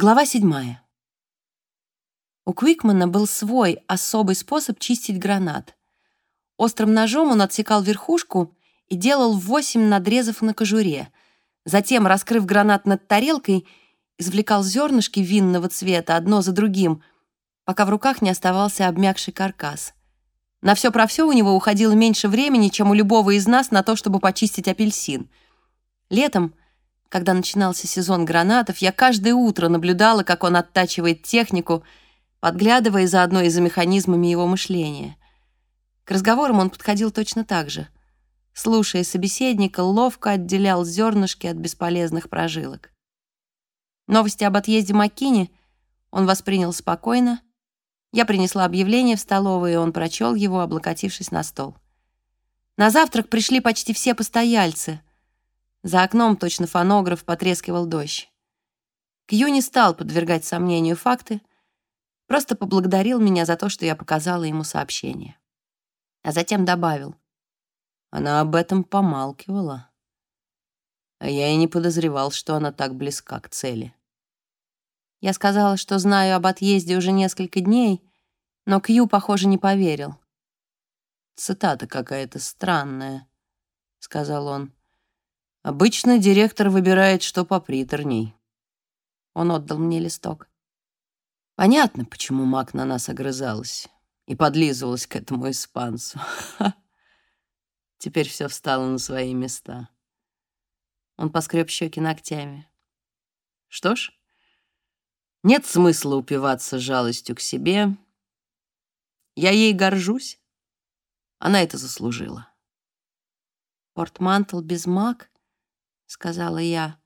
Глава седьмая. У Квикмана был свой особый способ чистить гранат. Острым ножом он отсекал верхушку и делал восемь надрезов на кожуре. Затем, раскрыв гранат над тарелкой, извлекал зернышки винного цвета одно за другим, пока в руках не оставался обмякший каркас. На все про все у него уходило меньше времени, чем у любого из нас на то, чтобы почистить апельсин. Летом — когда начинался сезон гранатов, я каждое утро наблюдала, как он оттачивает технику, подглядывая заодно и за механизмами его мышления. К разговорам он подходил точно так же. Слушая собеседника, ловко отделял зернышки от бесполезных прожилок. Новости об отъезде Маккини он воспринял спокойно. Я принесла объявление в столовую, и он прочел его, облокотившись на стол. На завтрак пришли почти все постояльцы — за окном, точно фонограф, потрескивал дождь. Кью не стал подвергать сомнению факты, просто поблагодарил меня за то, что я показала ему сообщение. А затем добавил. Она об этом помалкивала. А я и не подозревал, что она так близка к цели. Я сказала, что знаю об отъезде уже несколько дней, но Кью, похоже, не поверил. «Цитата какая-то странная», — сказал он. Обычно директор выбирает, что поприторней. Он отдал мне листок. Понятно, почему Мак на нас огрызалась и подлизывалась к этому испанцу. Теперь все встало на свои места. Он поскреб щеки ногтями. Что ж, нет смысла упиваться жалостью к себе. Я ей горжусь. Она это заслужила. Портмантл без Мак — сказала я.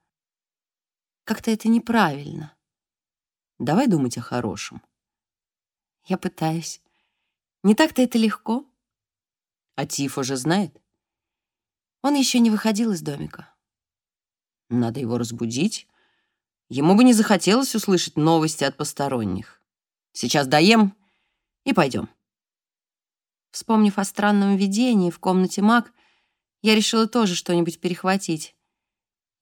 «Как-то это неправильно. Давай думать о хорошем». «Я пытаюсь. Не так-то это легко». «А Тиф уже знает?» Он еще не выходил из домика. «Надо его разбудить. Ему бы не захотелось услышать новости от посторонних. Сейчас доем и пойдем». Вспомнив о странном видении в комнате Мак, я решила тоже что-нибудь перехватить.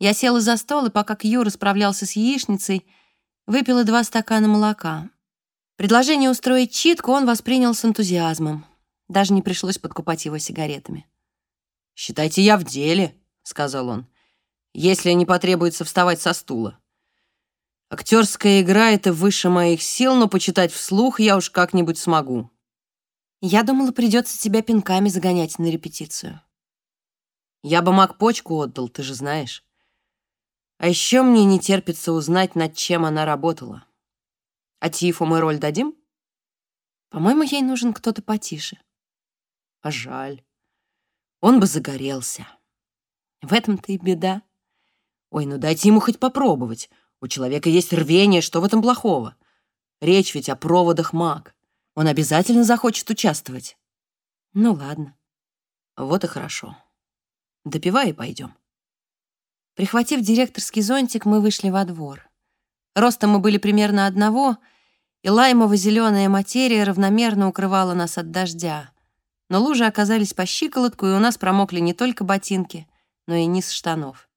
Я села за стол, и пока Кью расправлялся с яичницей, выпила два стакана молока. Предложение устроить читку он воспринял с энтузиазмом. Даже не пришлось подкупать его сигаретами. «Считайте, я в деле», — сказал он, «если не потребуется вставать со стула. Актерская игра — это выше моих сил, но почитать вслух я уж как-нибудь смогу». «Я думала, придется тебя пинками загонять на репетицию». «Я бы маг почку отдал, ты же знаешь». А еще мне не терпится узнать, над чем она работала. А Тифу мы роль дадим? По-моему, ей нужен кто-то потише. А жаль. Он бы загорелся. В этом-то и беда. Ой, ну дайте ему хоть попробовать. У человека есть рвение, что в этом плохого? Речь ведь о проводах маг. Он обязательно захочет участвовать. Ну ладно. Вот и хорошо. Допивай и пойдем. Прихватив директорский зонтик, мы вышли во двор. Ростом мы были примерно одного, и лаймово-зеленая материя равномерно укрывала нас от дождя. Но лужи оказались по щиколотку, и у нас промокли не только ботинки, но и низ штанов.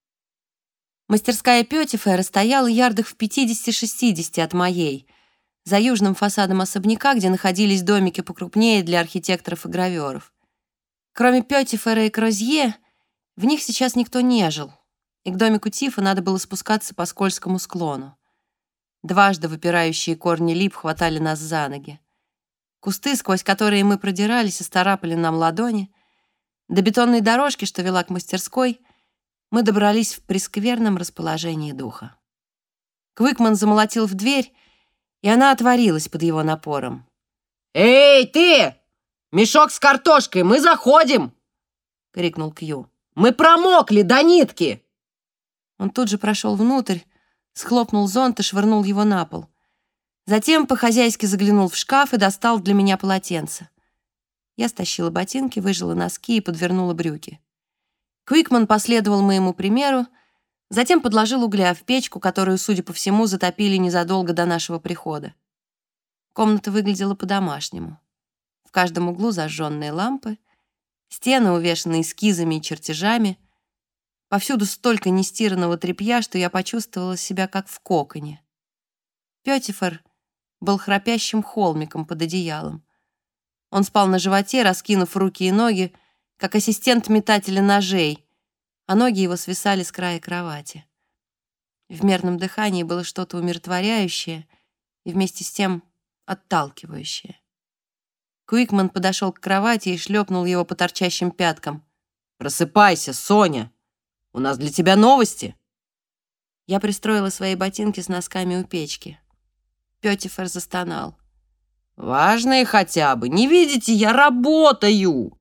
Мастерская Пётифера стояла ярдах в 50-60 от моей, за южным фасадом особняка, где находились домики покрупнее для архитекторов и гравёров. Кроме Пётифера и Крозье, в них сейчас никто не жил — и к домику Тифа надо было спускаться по скользкому склону. Дважды выпирающие корни лип хватали нас за ноги. Кусты, сквозь которые мы продирались, оставапали нам ладони. До бетонной дорожки, что вела к мастерской, мы добрались в прескверном расположении духа. Квикман замолотил в дверь, и она отворилась под его напором. «Эй, ты! Мешок с картошкой! Мы заходим!» — крикнул Кью. «Мы промокли до нитки!» Он тут же прошел внутрь, схлопнул зонт и швырнул его на пол. Затем по-хозяйски заглянул в шкаф и достал для меня полотенце. Я стащила ботинки, выжила носки и подвернула брюки. Квикман последовал моему примеру, затем подложил угля в печку, которую, судя по всему, затопили незадолго до нашего прихода. Комната выглядела по-домашнему. В каждом углу зажженные лампы, стены, увешанные эскизами и чертежами, Повсюду столько нестиранного тряпья, что я почувствовала себя как в коконе. Пётифор был храпящим холмиком под одеялом. Он спал на животе, раскинув руки и ноги, как ассистент метателя ножей, а ноги его свисали с края кровати. В мерном дыхании было что-то умиротворяющее и вместе с тем отталкивающее. Куикман подошел к кровати и шлепнул его по торчащим пяткам. «Просыпайся, Соня! У нас для тебя новости!» Я пристроила свои ботинки с носками у печки. Пётифер застонал. «Важные хотя бы! Не видите, я работаю!»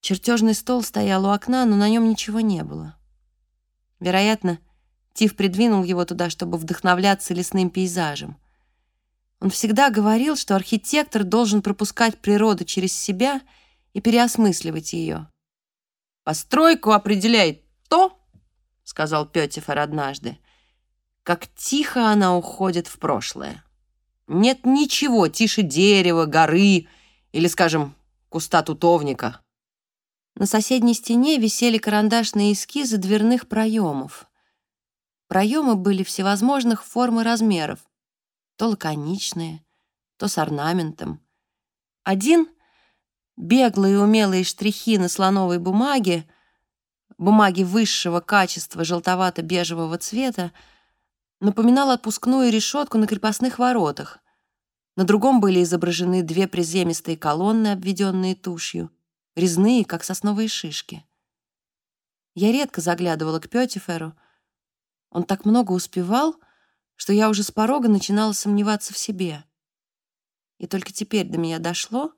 Чертежный стол стоял у окна, но на нем ничего не было. Вероятно, Тиф придвинул его туда, чтобы вдохновляться лесным пейзажем. Он всегда говорил, что архитектор должен пропускать природу через себя и переосмысливать ее. «Постройку определяет то, — сказал Петифор однажды, — как тихо она уходит в прошлое. Нет ничего тише дерева, горы или, скажем, куста тутовника». На соседней стене висели карандашные эскизы дверных проемов. Проемы были всевозможных форм и размеров, то лаконичные, то с орнаментом. Один — беглые умелые штрихи на слоновой бумаге, бумаги высшего качества желтовато-бежевого цвета, напоминал отпускную решетку на крепостных воротах. На другом были изображены две приземистые колонны, обведенные тушью, резные, как сосновые шишки. Я редко заглядывала к Пётиферу. Он так много успевал — что я уже с порога начинала сомневаться в себе. И только теперь до меня дошло,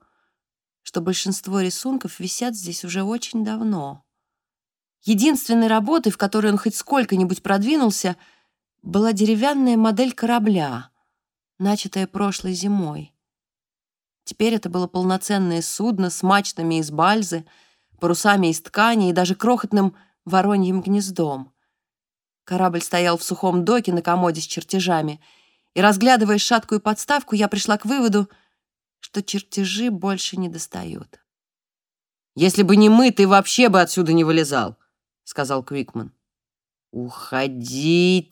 что большинство рисунков висят здесь уже очень давно. Единственной работой, в которой он хоть сколько-нибудь продвинулся, была деревянная модель корабля, начатая прошлой зимой. Теперь это было полноценное судно с мачтами из бальзы, парусами из ткани и даже крохотным вороньим гнездом. Корабль стоял в сухом доке на комоде с чертежами, и, разглядывая шаткую подставку, я пришла к выводу, что чертежи больше не достают. «Если бы не мы, ты вообще бы отсюда не вылезал», — сказал Квикман. «Уходите!»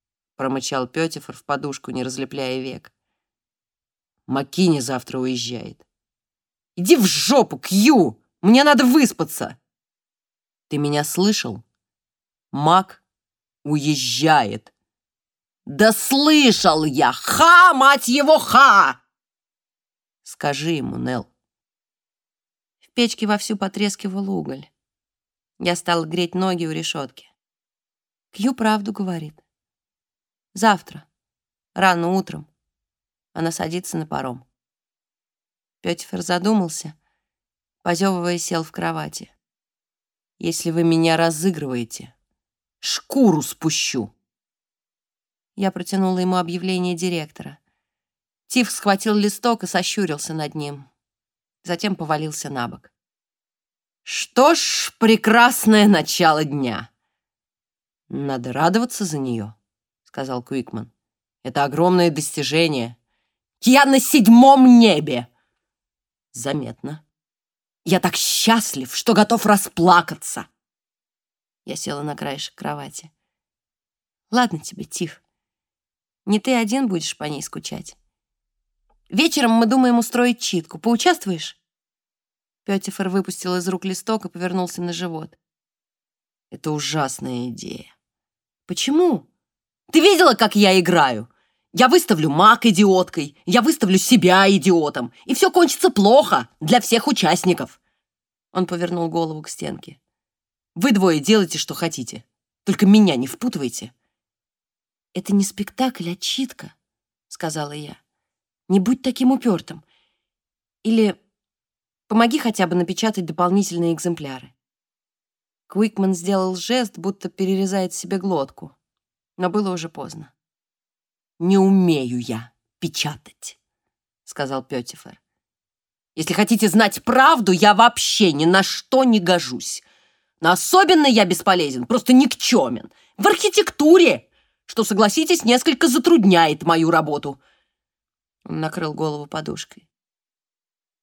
— промычал Пётифор в подушку, не разлепляя век. «Макини завтра уезжает». «Иди в жопу, Кью! Мне надо выспаться!» «Ты меня слышал? Мак уезжает. Да слышал я! Ха, мать его, ха! Скажи ему, Нел. В печке вовсю потрескивал уголь. Я стала греть ноги у решетки. Кью правду говорит. Завтра, рано утром, она садится на паром. Пётифер задумался, позевывая, сел в кровати. «Если вы меня разыгрываете, Шкуру спущу!» Я протянула ему объявление директора. Тиф схватил листок и сощурился над ним. Затем повалился на бок. «Что ж, прекрасное начало дня!» «Надо радоваться за нее», — сказал Куикман. «Это огромное достижение. Я на седьмом небе!» «Заметно. Я так счастлив, что готов расплакаться!» Я села на краешек кровати. Ладно тебе, Тиф. Не ты один будешь по ней скучать. Вечером мы думаем устроить читку. Поучаствуешь? Пётифер выпустил из рук листок и повернулся на живот. Это ужасная идея. Почему? Ты видела, как я играю? Я выставлю маг идиоткой, я выставлю себя идиотом, и все кончится плохо для всех участников. Он повернул голову к стенке. Вы двое делайте, что хотите. Только меня не впутывайте». «Это не спектакль, а читка», — сказала я. «Не будь таким упертым. Или помоги хотя бы напечатать дополнительные экземпляры». Куикман сделал жест, будто перерезает себе глотку. Но было уже поздно. «Не умею я печатать», — сказал Пётифер. «Если хотите знать правду, я вообще ни на что не гожусь. Но особенно я бесполезен, просто никчемен. В архитектуре, что, согласитесь, несколько затрудняет мою работу. Он накрыл голову подушкой.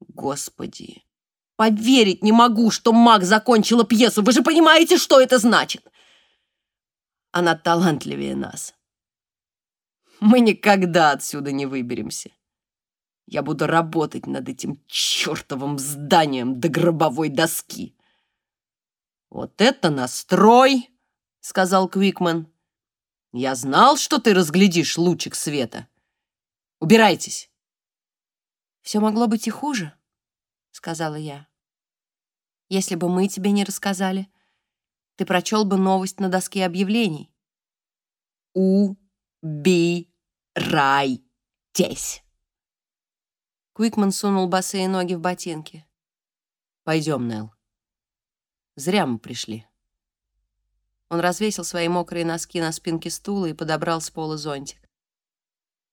Господи, поверить не могу, что маг закончила пьесу. Вы же понимаете, что это значит? Она талантливее нас. Мы никогда отсюда не выберемся. Я буду работать над этим чертовым зданием до гробовой доски. Вот это настрой, сказал Квикман. Я знал, что ты разглядишь лучик света. Убирайтесь. Все могло быть и хуже, сказала я. Если бы мы тебе не рассказали, ты прочел бы новость на доске объявлений. У-би-рай-тесь. Куикман сунул босые ноги в ботинки. Пойдем, Нелл. Зря мы пришли. Он развесил свои мокрые носки на спинке стула и подобрал с пола зонтик.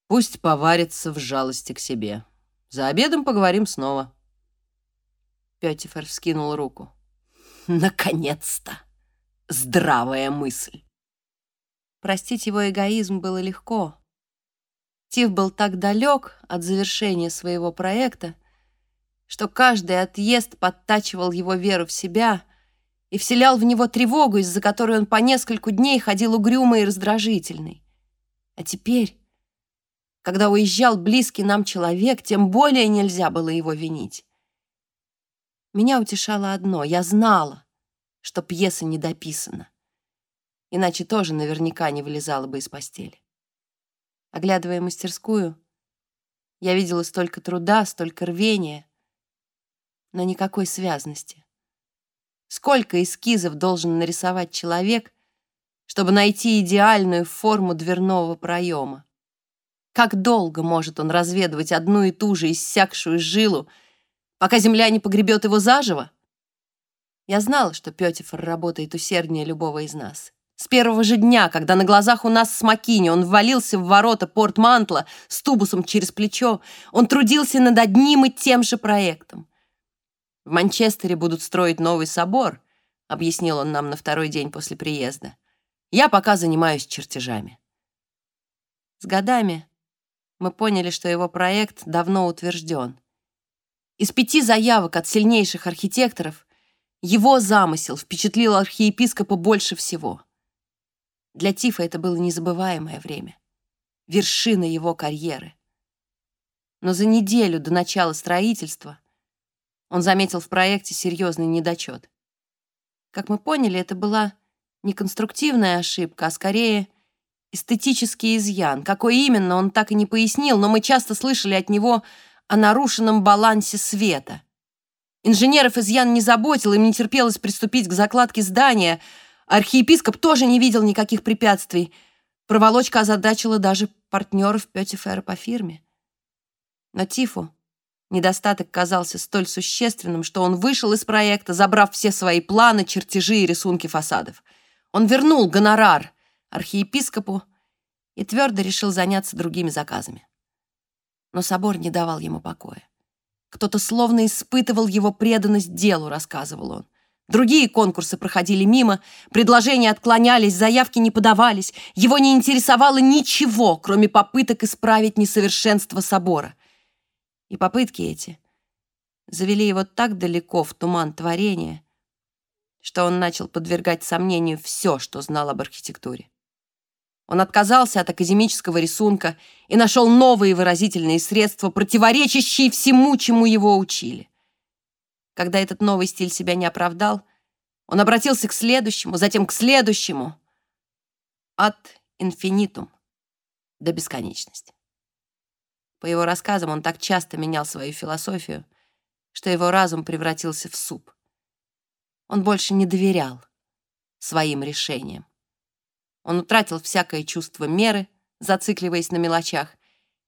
Пусть поварится в жалости к себе. За обедом поговорим снова. Пётифер вскинул руку. Наконец-то! Здравая мысль! Простить его эгоизм было легко. Тиф был так далек от завершения своего проекта, что каждый отъезд подтачивал его веру в себя и вселял в него тревогу, из-за которой он по нескольку дней ходил угрюмый и раздражительный. А теперь, когда уезжал близкий нам человек, тем более нельзя было его винить. Меня утешало одно — я знала, что пьеса не дописана. Иначе тоже наверняка не вылезала бы из постели. Оглядывая мастерскую, я видела столько труда, столько рвения, но никакой связности. Сколько эскизов должен нарисовать человек, чтобы найти идеальную форму дверного проема? Как долго может он разведывать одну и ту же иссякшую жилу, пока земля не погребет его заживо? Я знала, что Пётифор работает усерднее любого из нас. С первого же дня, когда на глазах у нас с Макини он ввалился в ворота порт-мантла с тубусом через плечо, он трудился над одним и тем же проектом. В Манчестере будут строить новый собор, объяснил он нам на второй день после приезда. Я пока занимаюсь чертежами. С годами мы поняли, что его проект давно утвержден. Из пяти заявок от сильнейших архитекторов его замысел впечатлил архиепископа больше всего. Для Тифа это было незабываемое время, вершина его карьеры. Но за неделю до начала строительства он заметил в проекте серьезный недочет. Как мы поняли, это была не конструктивная ошибка, а скорее эстетический изъян. Какой именно, он так и не пояснил, но мы часто слышали от него о нарушенном балансе света. Инженеров изъян не заботил, им не терпелось приступить к закладке здания. Архиепископ тоже не видел никаких препятствий. Проволочка озадачила даже партнеров Пётифера по фирме. Но Тифу недостаток казался столь существенным, что он вышел из проекта, забрав все свои планы, чертежи и рисунки фасадов. Он вернул гонорар архиепископу и твердо решил заняться другими заказами но собор не давал ему покоя. Кто-то словно испытывал его преданность делу, рассказывал он. Другие конкурсы проходили мимо, предложения отклонялись, заявки не подавались. Его не интересовало ничего, кроме попыток исправить несовершенство собора. И попытки эти завели его так далеко в туман творения, что он начал подвергать сомнению все, что знал об архитектуре. Он отказался от академического рисунка и нашел новые выразительные средства, противоречащие всему, чему его учили. Когда этот новый стиль себя не оправдал, он обратился к следующему, затем к следующему. От инфинитум до бесконечности. По его рассказам, он так часто менял свою философию, что его разум превратился в суп. Он больше не доверял своим решениям. Он утратил всякое чувство меры, зацикливаясь на мелочах.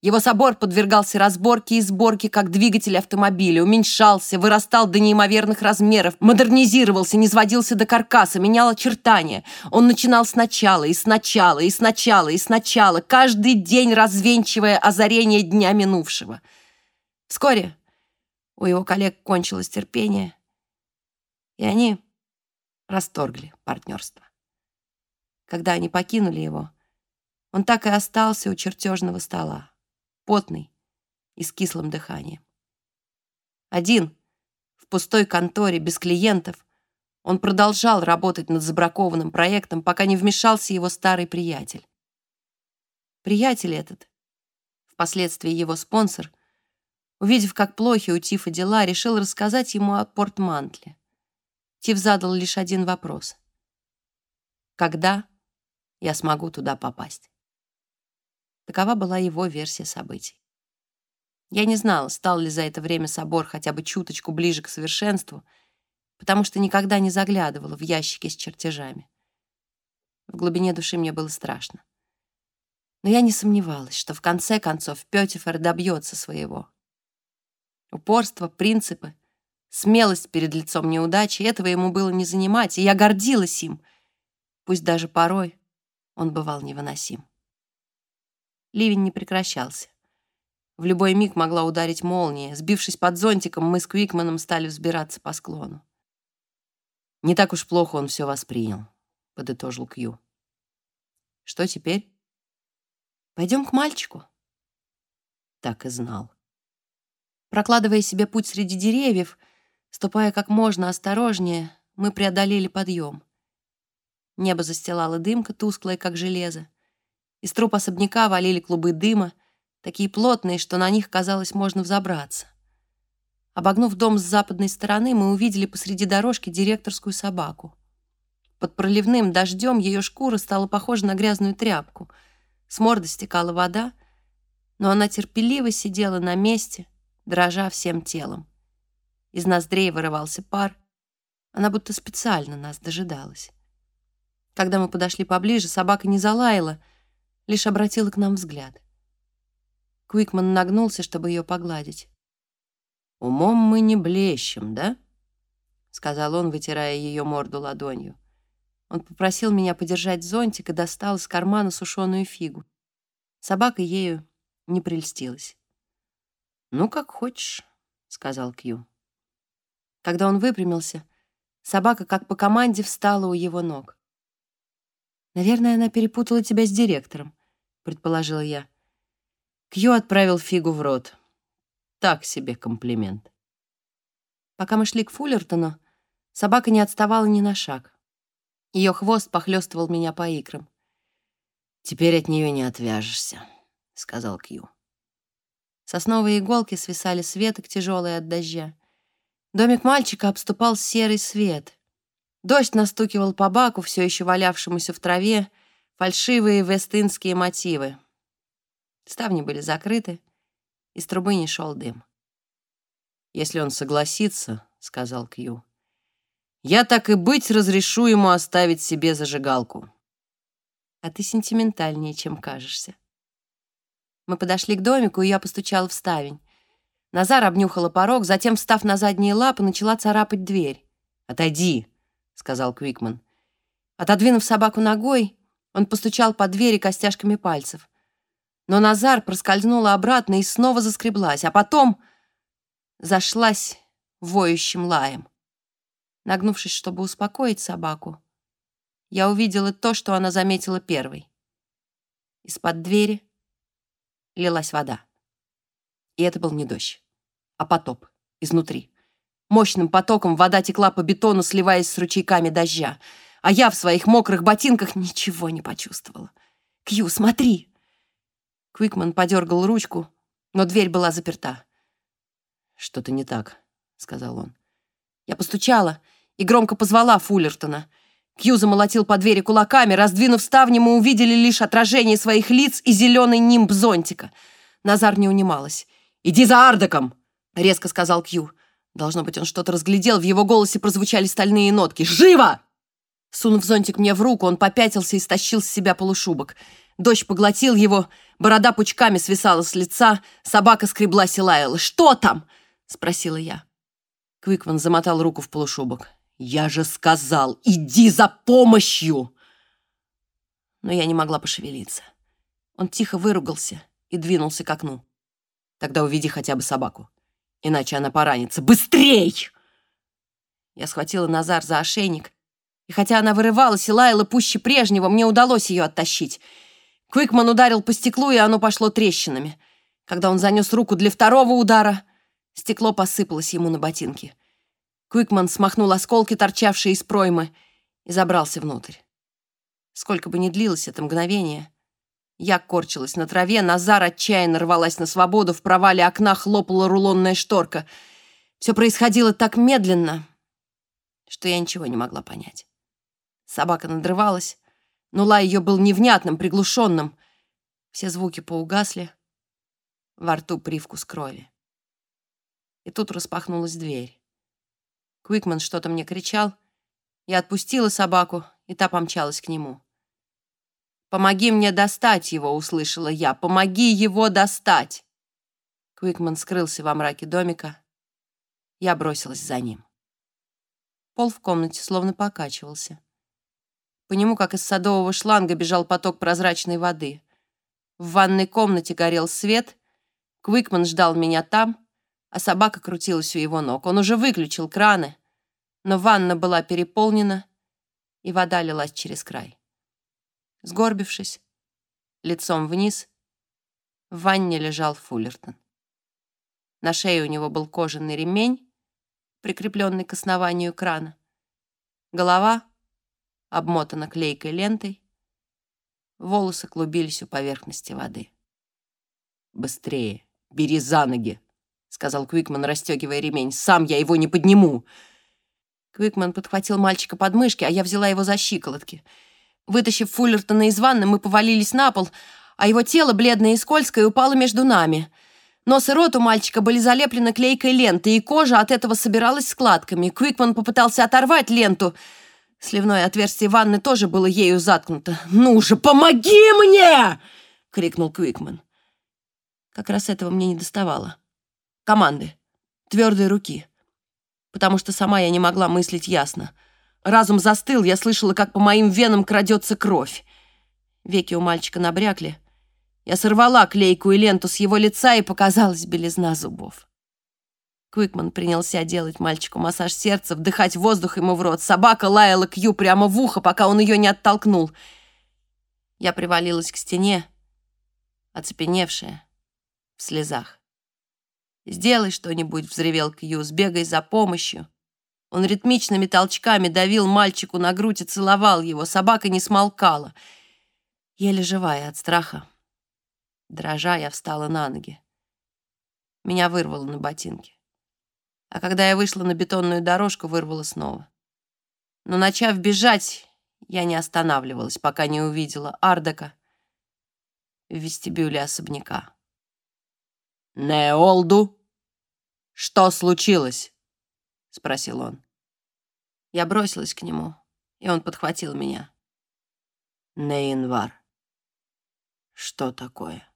Его собор подвергался разборке и сборке, как двигатель автомобиля, уменьшался, вырастал до неимоверных размеров, модернизировался, низводился до каркаса, менял очертания. Он начинал сначала, и сначала, и сначала, и сначала, каждый день развенчивая озарение дня минувшего. Вскоре у его коллег кончилось терпение, и они расторгли партнерство. Когда они покинули его, он так и остался у чертежного стола, потный и с кислым дыханием. Один, в пустой конторе, без клиентов, он продолжал работать над забракованным проектом, пока не вмешался его старый приятель. Приятель этот, впоследствии его спонсор, увидев, как плохи у Тифа дела, решил рассказать ему о портмантле. Тиф задал лишь один вопрос. Когда я смогу туда попасть? Такова была его версия событий. Я не знала, стал ли за это время собор хотя бы чуточку ближе к совершенству, потому что никогда не заглядывала в ящики с чертежами. В глубине души мне было страшно. Но я не сомневалась, что в конце концов Пётифер добьется своего. Упорство, принципы, смелость перед лицом неудачи — этого ему было не занимать, и я гордилась им, пусть даже порой он бывал невыносим. Ливень не прекращался. В любой миг могла ударить молния. Сбившись под зонтиком, мы с Квикманом стали взбираться по склону. «Не так уж плохо он все воспринял», — подытожил Кью. «Что теперь?» «Пойдем к мальчику». Так и знал. Прокладывая себе путь среди деревьев, ступая как можно осторожнее, мы преодолели подъем. Небо застилала дымка, тусклая, как железо. Из труб особняка валили клубы дыма, такие плотные, что на них, казалось, можно взобраться. Обогнув дом с западной стороны, мы увидели посреди дорожки директорскую собаку. Под проливным дождем ее шкура стала похожа на грязную тряпку. С морды стекала вода, но она терпеливо сидела на месте, дрожа всем телом. Из ноздрей вырывался пар. Она будто специально нас дожидалась. Когда мы подошли поближе, собака не залаяла, лишь обратила к нам взгляд. Куикман нагнулся, чтобы ее погладить. «Умом мы не блещем, да?» — сказал он, вытирая ее морду ладонью. Он попросил меня подержать зонтик и достал из кармана сушеную фигу. Собака ею не прельстилась. «Ну, как хочешь», — сказал Кью. Когда он выпрямился, собака, как по команде, встала у его ног. «Наверное, она перепутала тебя с директором», — предположила я. Кью отправил фигу в рот. Так себе комплимент. Пока мы шли к Фуллертону, собака не отставала ни на шаг. Ее хвост похлестывал меня по икрам. «Теперь от нее не отвяжешься», — сказал Кью. Сосновые иголки свисали с тяжелые от дождя. Домик мальчика обступал серый свет. Дождь настукивал по баку, все еще валявшемуся в траве, фальшивые вестынские мотивы. Ставни были закрыты, из трубы не шел дым. «Если он согласится, — сказал Кью, — я так и быть разрешу ему оставить себе зажигалку». «А ты сентиментальнее, чем кажешься». Мы подошли к домику, и я постучала в ставень. Назар обнюхала порог, затем, встав на задние лапы, начала царапать дверь. «Отойди», — сказал Квикман. Отодвинув собаку ногой, он постучал по двери костяшками пальцев. Но Назар проскользнула обратно и снова заскреблась, а потом зашлась воющим лаем. Нагнувшись, чтобы успокоить собаку, я увидела то, что она заметила первой. Из-под двери лилась вода. И это был не дождь, а потоп изнутри. Мощным потоком вода текла по бетону, сливаясь с ручейками дождя, а я в своих мокрых ботинках ничего не почувствовала. «Кью, смотри!» Квикман подергал ручку, но дверь была заперта. «Что-то не так», — сказал он. Я постучала и громко позвала Фуллертона. Кью замолотил по двери кулаками. Раздвинув ставни, мы увидели лишь отражение своих лиц и зеленый нимб зонтика. Назар не унималась. «Иди за Ардаком!» — резко сказал Кью. Должно быть, он что-то разглядел, в его голосе прозвучали стальные нотки. «Живо!» Сунув зонтик мне в руку, он попятился и стащил с себя полушубок. Дождь поглотил его, борода пучками свисала с лица, собака скреблась и лаяла. «Что там?» — спросила я. Квикман замотал руку в полушубок. «Я же сказал, иди за помощью!» Но я не могла пошевелиться. Он тихо выругался и двинулся к окну. «Тогда увиди хотя бы собаку, иначе она поранится. Быстрей!» Я схватила Назар за ошейник, и хотя она вырывалась и лаяла пуще прежнего, мне удалось ее оттащить — Квикман ударил по стеклу, и оно пошло трещинами. Когда он занес руку для второго удара, стекло посыпалось ему на ботинки. Квикман смахнул осколки, торчавшие из проймы, и забрался внутрь. Сколько бы ни длилось это мгновение, Я корчилась на траве, Назар отчаянно рвалась на свободу, в провале окна хлопала рулонная шторка. Все происходило так медленно, что я ничего не могла понять. Собака надрывалась, но лай ее был невнятным, приглушенным. Все звуки поугасли, во рту привкус крови. И тут распахнулась дверь. Квикман что-то мне кричал. Я отпустила собаку, и та помчалась к нему. «Помоги мне достать его!» — услышала я. «Помоги его достать!» Квикман скрылся во мраке домика. Я бросилась за ним. Пол в комнате словно покачивался. По нему, как из садового шланга, бежал поток прозрачной воды. В ванной комнате горел свет. Квикман ждал меня там, а собака крутилась у его ног. Он уже выключил краны, но ванна была переполнена, и вода лилась через край. Сгорбившись, лицом вниз, в ванне лежал Фуллертон. На шее у него был кожаный ремень, прикрепленный к основанию крана. Голова обмотана клейкой лентой, волосы клубились у поверхности воды. «Быстрее, бери за ноги!» — сказал Квикман, расстегивая ремень. «Сам я его не подниму!» Квикман подхватил мальчика под мышки, а я взяла его за щиколотки — Вытащив Фуллертона из ванны, мы повалились на пол, а его тело, бледное и скользкое, упало между нами. Нос и рот у мальчика были залеплены клейкой лентой, и кожа от этого собиралась складками. Квикман попытался оторвать ленту. Сливное отверстие ванны тоже было ею заткнуто. «Ну же, помоги мне!» — крикнул Квикман. Как раз этого мне не доставало. Команды. Твердые руки. Потому что сама я не могла мыслить ясно. Разум застыл, я слышала, как по моим венам крадется кровь. Веки у мальчика набрякли. Я сорвала клейкую ленту с его лица, и показалась белизна зубов. Квикман принялся делать мальчику массаж сердца, вдыхать воздух ему в рот. Собака лаяла Кью прямо в ухо, пока он ее не оттолкнул. Я привалилась к стене, оцепеневшая, в слезах. «Сделай что-нибудь», — взревел Кью, — «сбегай за помощью». Он ритмичными толчками давил мальчику на грудь и целовал его. Собака не смолкала. Еле живая от страха. Дрожа, я встала на ноги. Меня вырвало на ботинки. А когда я вышла на бетонную дорожку, вырвало снова. Но, начав бежать, я не останавливалась, пока не увидела Ардака в вестибюле особняка. «Неолду, что случилось?» — спросил он. Я бросилась к нему, и он подхватил меня. Нейнвар. Что такое?